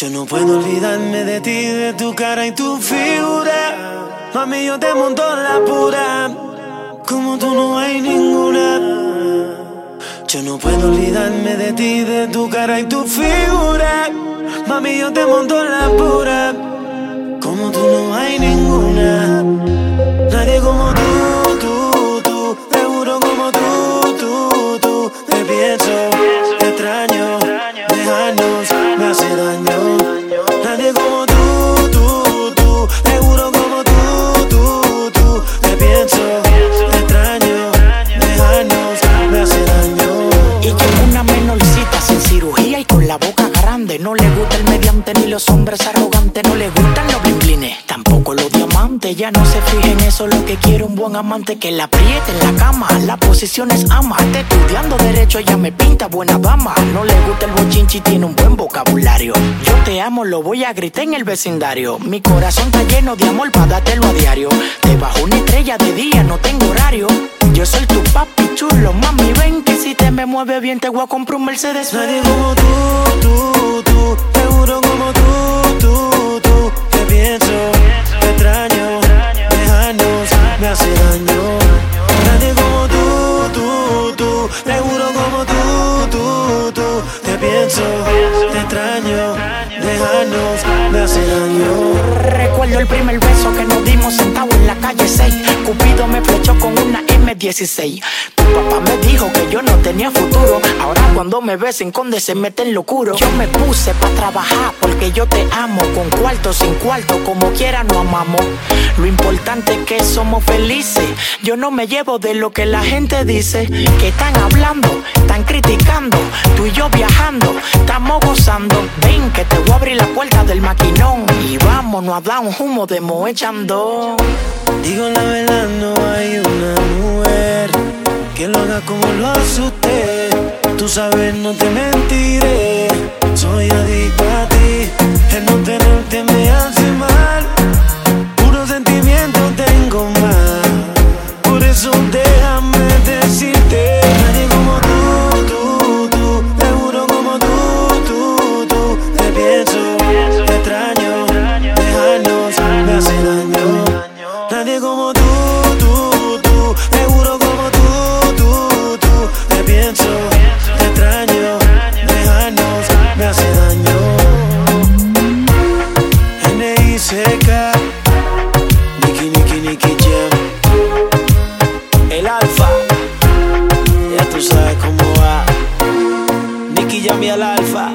Yo no puedo olvidarme de ti, de tu cara y tu figura. Mami, yo te monto la pura. Como tú no hay ninguna. Yo no puedo olvidarme de ti, de tu cara y tu figura. Mami, yo te monto la pura. Como tú no hay ninguna. Los diamantes. Ya no se fije en eso, lo que quiere un buen amante. Que la apriete en la cama, la posición es ama. Está estudiando derecho, ella me pinta buena dama. No le gusta el bochinchi tiene un buen vocabulario. Yo te amo, lo voy a gritar en el vecindario. Mi corazón está lleno de amor para dártelo a diario. Debajo una estrella de día, no tengo horario. Yo soy tu papi chulo, mami, ven que si te me mueve bien te voy a comprar un Mercedes. Nadie como tú, tú, tú. Hace daño. Nadie como tú, tú, tú. Seguro como tú, tú, tú. Te pienso, te extraño. Dejarnos me hace daño. Recuerdo el primer beso que nos dimos sentados en la calle 6. Cupido me flechó con una M16. Tu papá me dijo que yo no tenía futuro. Ahora cuando me ves en conde se mete en locuro. Yo me puse pa' trabajar porque yo te amo. Con cuarto, sin cuarto, como quiera nos amamos. Lo importante es que somos felices. Yo no me llevo de lo que la gente dice. Que están hablando, están criticando. Tú y yo viajando, estamos gozando. Ven que te voy a abrir la puerta del maquinón. Y vámonos a dar un humo de moechando. Digo la verdad, no hay que lo haga como lo hace usted. Tú sabes, no te mentiré. Soy adicto a ti. El no tenerte el Alfa.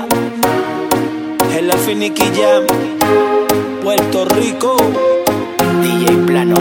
El Jam. Puerto Rico. DJ Plano.